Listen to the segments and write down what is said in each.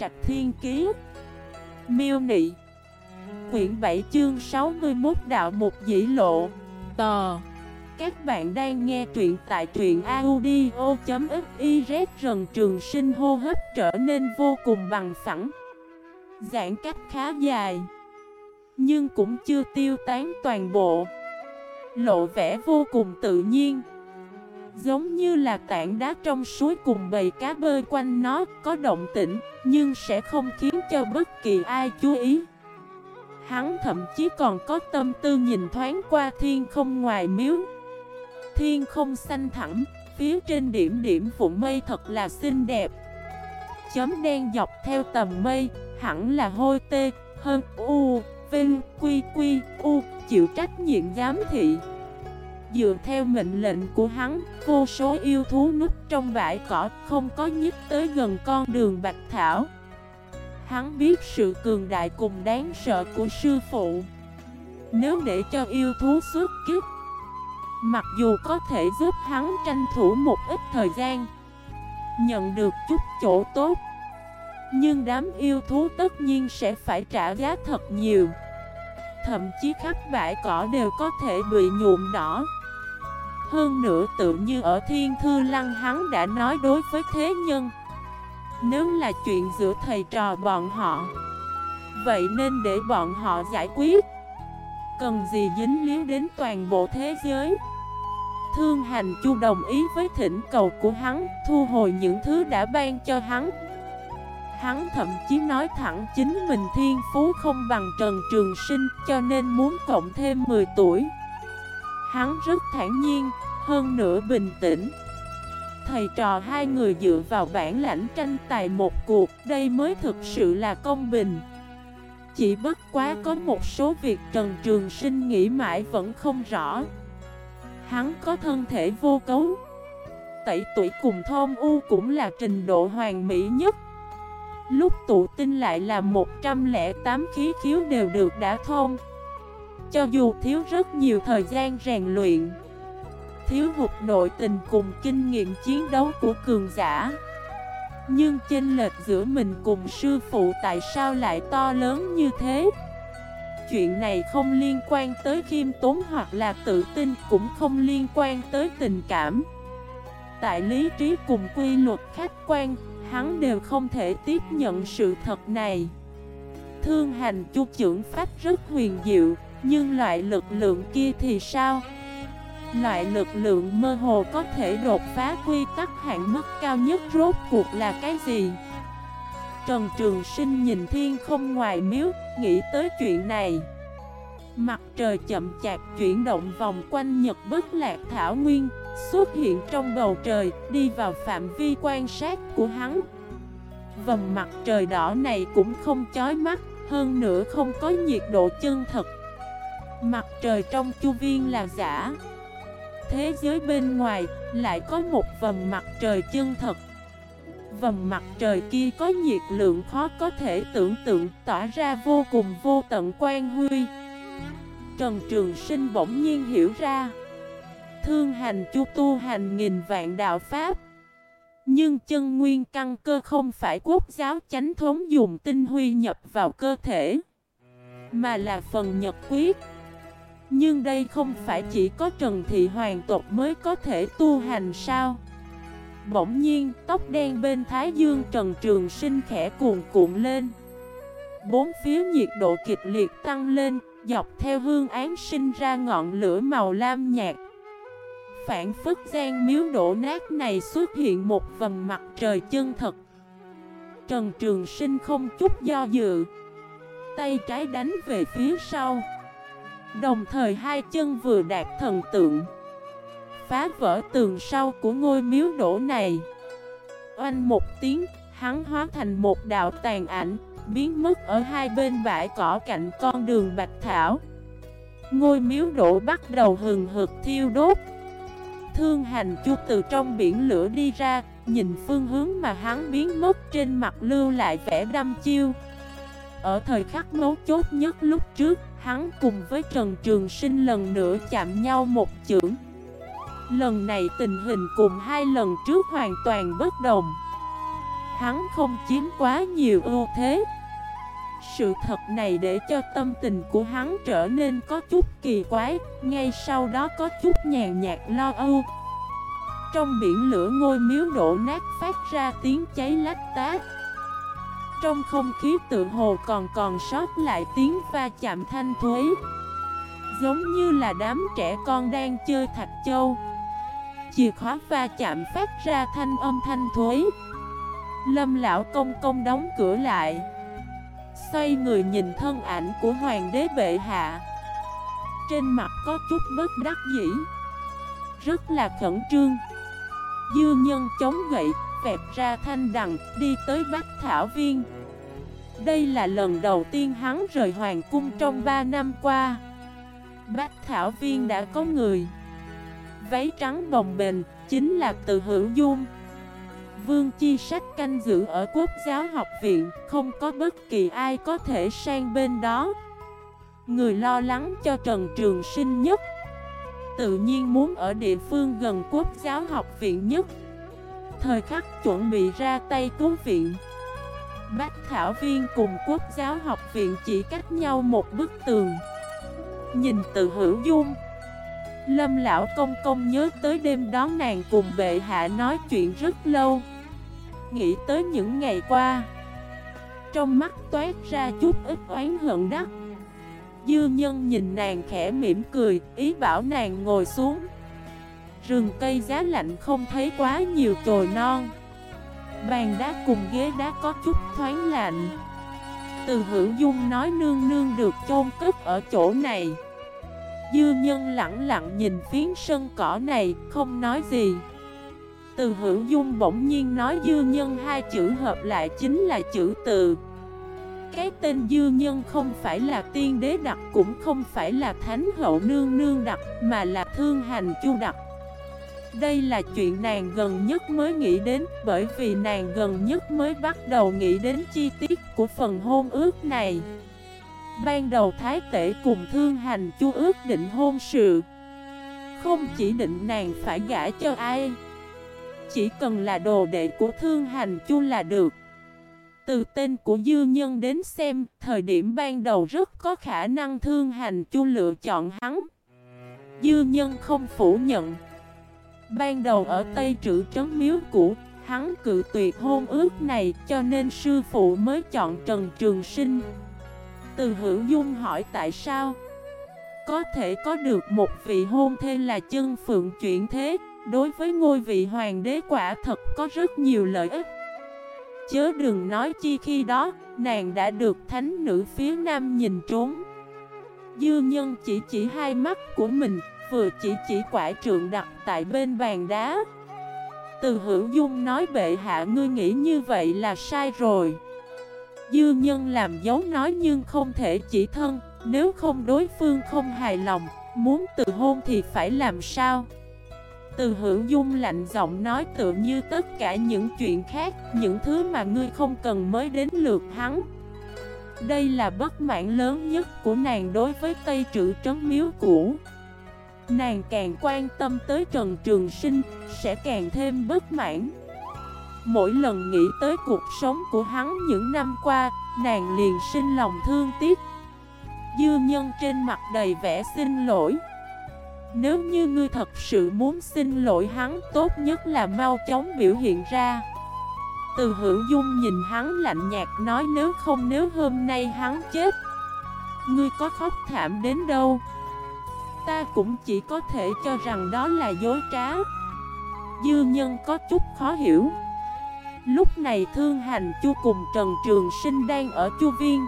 Trạch Thiên Kiế Miêu Nị. Quyển 7 chương 61 Đạo Mục Dĩ Lộ. Tò. Các bạn đang nghe truyện tại truyện audio.xyz Rần trường sinh hô hấp trở nên vô cùng bằng phẳng. Giãn cách khá dài, Nhưng cũng chưa tiêu tán toàn bộ. Lộ vẻ vô cùng tự nhiên. Giống như là tảng đá trong suối cùng bầy cá bơi quanh nó, có động tĩnh, Nhưng sẽ không khiến cho bất kỳ ai chú ý. Hắn thậm chí còn có tâm tư nhìn thoáng qua thiên không ngoài miếu. Thiên không xanh thẳm, Phía trên điểm điểm vụn mây thật là xinh đẹp. Chấm đen dọc theo tầm mây, Hẳn là hôi tê, hơn, u, Vinh, quy quy, u, Chịu trách nhiệm giám thị. Dựa theo mệnh lệnh của hắn, vô số yêu thú núp trong bãi cỏ không có nhích tới gần con đường Bạch Thảo. Hắn biết sự cường đại cùng đáng sợ của sư phụ. Nếu để cho yêu thú xuất kích, mặc dù có thể giúp hắn tranh thủ một ít thời gian, nhận được chút chỗ tốt, nhưng đám yêu thú tất nhiên sẽ phải trả giá thật nhiều. Thậm chí khắp bãi cỏ đều có thể bị nhuộm đỏ. Hơn nữa tự như ở Thiên Thư Lăng hắn đã nói đối với thế nhân, Nếu là chuyện giữa thầy trò bọn họ, Vậy nên để bọn họ giải quyết. Cần gì dính líu đến toàn bộ thế giới? Thương hành chu đồng ý với thỉnh cầu của hắn, Thu hồi những thứ đã ban cho hắn. Hắn thậm chí nói thẳng chính mình thiên phú không bằng Trần Trường Sinh Cho nên muốn cộng thêm 10 tuổi. Hắn rất thản nhiên, hơn nữa bình tĩnh. Thầy trò hai người dựa vào bản lãnh tranh tài một cuộc Đây mới thực sự là công bình. Chỉ bất quá có một số việc Trần Trường Sinh nghĩ mãi vẫn không rõ. Hắn có thân thể vô cấu. Tẩy tuổi cùng thôn u cũng là trình độ hoàn mỹ nhất. Lúc tụ tinh lại là 108 khí khiếu đều được đã thông. cho dù thiếu rất nhiều thời gian rèn luyện, Thiếu hụt nội tình cùng kinh nghiệm chiến đấu của cường giả. Nhưng chênh lệch giữa mình cùng sư phụ tại sao lại to lớn như thế? Chuyện này không liên quan tới khiêm tốn hoặc là tự tin, Cũng không liên quan tới tình cảm. Tại lý trí cùng quy luật khách quan Hắn đều không thể tiếp nhận sự thật này Thương hành chu trưởng pháp rất huyền diệu nhưng loại lực lượng kia thì sao? Loại lực lượng mơ hồ có thể đột phá quy tắc hạn mức cao nhất rốt cuộc là cái gì? Trần Trường Sinh nhìn thiên không ngoài miếu, nghĩ tới chuyện này. Mặt trời chậm chạp chuyển động vòng quanh Nhật bất lạc thảo nguyên, xuất hiện trong bầu trời, đi vào phạm vi quan sát của hắn. Vầng mặt trời đỏ này cũng không chói mắt, hơn nữa không có nhiệt độ chân thật. Mặt trời trong chu viên là giả. Thế giới bên ngoài lại có một vầng mặt trời chân thật. Vầng mặt trời kia có nhiệt lượng khó có thể tưởng tượng tỏa ra vô cùng vô tận quan huy. Trần Trường Sinh bỗng nhiên hiểu ra. Thương hành chu tu hành nghìn vạn đạo Pháp. Nhưng chân nguyên căn cơ không phải quốc giáo chánh thống dùng tinh huy nhập vào cơ thể, Mà là phần nhật quyết. Nhưng đây không phải chỉ có Trần Thị Hoàng tộc mới có thể tu hành sao? Bỗng nhiên, tóc đen bên Thái Dương Trần Trường Sinh khẽ cuồn cuộn lên. Bốn phía nhiệt độ kịch liệt tăng lên, Dọc theo hương án sinh ra ngọn lửa màu lam nhạt. Phản phức gian miếu đổ nát này xuất hiện một vầng mặt trời chân thật. Trần Trường Sinh không chút do dự, Tay trái đánh về phía sau. Đồng thời hai chân vừa đạt thần tượng, Phá vỡ tường sau của ngôi miếu đổ này. Oanh một tiếng, Hắn hóa thành một đạo tàn ảnh, Biến mất ở hai bên bãi cỏ cạnh con đường Bạch Thảo. Ngôi miếu đổ bắt đầu hừng hực thiêu đốt. Thương hành chu từ trong biển lửa đi ra, Nhìn phương hướng mà hắn biến mất trên mặt lưu lại vẻ đâm chiêu. Ở thời khắc mấu chốt nhất lúc trước, Hắn cùng với Trần Trường Sinh lần nữa chạm nhau một chưởng. Lần này tình hình cùng hai lần trước hoàn toàn bất đồng. Hắn không chiếm quá nhiều ưu thế. Sự thật này để cho tâm tình của hắn trở nên có chút kỳ quái, ngay sau đó có chút nhàn nhạt lo âu. Trong biển lửa ngôi miếu đổ nát phát ra tiếng cháy lách tát. Trong không khí tự hồ còn còn sót lại tiếng va chạm thanh thuế Giống như là đám trẻ con đang chơi thạch châu Chìa khóa va chạm phát ra thanh âm thanh thuế Lâm lão công công đóng cửa lại Xoay người nhìn thân ảnh của hoàng đế bệ hạ. Trên mặt có chút bất đắc dĩ. Rất là khẩn trương. Dư nhân chống gậy vẹp ra thanh đằng, đi tới Bách Thảo Viên. Đây là lần đầu tiên hắn rời hoàng cung trong 3 năm qua. Bách Thảo Viên đã có người. Váy trắng bồng bềnh, chính là từ hữu dung. Vương Chi Sách canh giữ ở Quốc giáo học viện, Không có bất kỳ ai có thể sang bên đó. Người lo lắng cho Trần Trường Sinh nhất. Tự nhiên muốn ở địa phương gần Quốc giáo học viện nhất. Thời khắc chuẩn bị ra tay cứu viện. Bách Thảo Viên cùng Quốc giáo học viện chỉ cách nhau một bức tường. Nhìn từ hữu dung Lâm lão công công nhớ tới đêm đó nàng cùng bệ hạ nói chuyện rất lâu. Nghĩ tới những ngày qua, Trong mắt toát ra chút ít oán hận đắc. Dư nhân nhìn nàng khẽ mỉm cười, Ý bảo nàng ngồi xuống. Rừng cây giá lạnh không thấy quá nhiều chồi non. Bàn đá cùng ghế đá có chút thoáng lạnh. Từ hữu dung nói nương nương được chôn cất ở chỗ này. Dư nhân lặng lặng nhìn phiến sân cỏ này, không nói gì. Từ hữu dung bỗng nhiên nói dư nhân hai chữ hợp lại chính là chữ từ. Cái tên dư nhân không phải là tiên đế đặt cũng không phải là thánh hậu nương nương đặt Mà là thương hành chu đặt đây là chuyện nàng gần nhất mới nghĩ đến Bởi vì nàng gần nhất mới bắt đầu nghĩ đến chi tiết của phần hôn ước này. Ban đầu Thái Tể cùng Thương Hành Chu ước định hôn sự. Không chỉ định nàng phải gả cho ai, Chỉ cần là đồ đệ của Thương Hành Chu là được. Từ tên của Dư Nhân đến xem, Thời điểm ban đầu rất có khả năng Thương Hành Chu lựa chọn hắn. Dư Nhân không phủ nhận. Ban đầu ở Tây Trữ Trấn Miếu Cũ, Hắn cự tuyệt hôn ước này cho nên sư phụ mới chọn Trần Trường Sinh từ hữu dung hỏi tại sao? Có thể có được một vị hôn thê là chân phượng chuyển thế. Đối với ngôi vị hoàng đế quả thật có rất nhiều lợi ích. Chớ đừng nói chi khi đó, Nàng đã được thánh nữ phía nam nhìn trốn. Dư nhân chỉ chỉ hai mắt của mình, Vừa chỉ chỉ quả trượng đặt tại bên bàn đá. Từ hữu dung nói bệ hạ, ngươi nghĩ như vậy là sai rồi. Dư nhân làm dấu nói nhưng không thể chỉ thân, Nếu không đối phương không hài lòng, Muốn từ hôn thì phải làm sao? Từ hữu dung lạnh giọng nói tự như tất cả những chuyện khác, Những thứ mà ngươi không cần mới đến lượt hắn. Đây là bất mãn lớn nhất của nàng đối với Tây Trữ Trấn Miếu cũ. Nàng càng quan tâm tới Trần Trường Sinh, Sẽ càng thêm bất mãn. Mỗi lần nghĩ tới cuộc sống của hắn những năm qua, nàng liền sinh lòng thương tiếc. Dư nhân trên mặt đầy vẻ xin lỗi. Nếu như ngươi thật sự muốn xin lỗi hắn, tốt nhất là mau chóng biểu hiện ra. Từ hữu dung nhìn hắn lạnh nhạt nói nếu không nếu hôm nay hắn chết Ngươi có khóc thảm đến đâu Ta cũng chỉ có thể cho rằng đó là dối trá Dư nhân có chút khó hiểu Lúc này Thương Hành Chu cùng Trần Trường Sinh đang ở Chu Viên.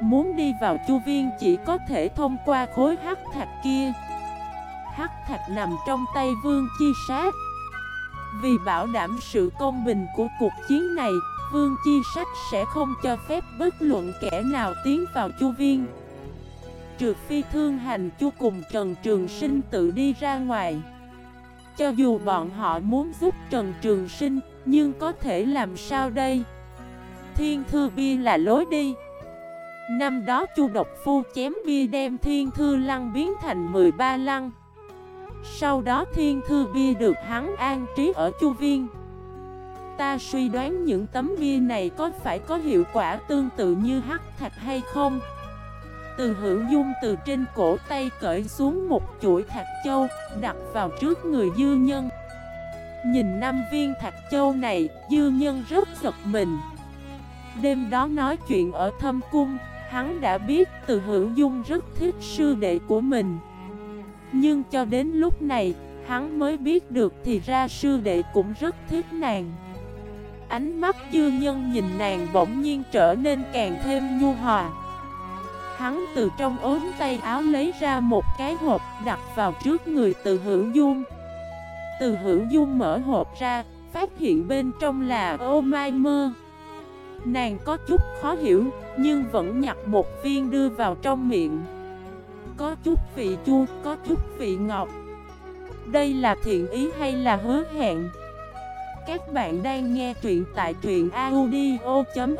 Muốn đi vào Chu Viên chỉ có thể thông qua khối hắc thạch kia. Hắc thạch nằm trong tay Vương Chi Sát. Vì bảo đảm sự công bình của cuộc chiến này, Vương Chi Sách sẽ không cho phép bất luận kẻ nào tiến vào Chu Viên. Trừ phi Thương Hành Chu cùng Trần Trường Sinh tự đi ra ngoài. Cho dù bọn họ muốn giúp Trần Trường Sinh nhưng có thể làm sao đây? Thiên thư bia là lối đi Năm đó chu độc phu chém bia đem thiên thư lăng biến thành 13 lăng Sau đó thiên thư bia được hắn an trí ở chu viên ta suy đoán những tấm bia này có phải có hiệu quả tương tự như hắc thạch hay không? Từ hữu dung từ trên cổ tay cởi xuống một chuỗi thạch châu, đặt vào trước người dư nhân. Nhìn năm viên thạch châu này, dư nhân rất giật mình. Đêm đó nói chuyện ở thâm cung, hắn đã biết từ hữu dung rất thích sư đệ của mình. Nhưng cho đến lúc này, hắn mới biết được thì ra sư đệ cũng rất thích nàng. Ánh mắt dư nhân nhìn nàng bỗng nhiên trở nên càng thêm nhu hòa. Hắn từ trong ốm tay áo lấy ra một cái hộp đặt vào trước người từ hữu dung. Từ hữu dung mở hộp ra, phát hiện bên trong là ô mai mơ. Nàng có chút khó hiểu, nhưng vẫn nhặt một viên đưa vào trong miệng. Có chút vị chua, có chút vị ngọt. Đây là thiện ý hay là hứa hẹn? Các bạn đang nghe truyện tại truyện audio.fif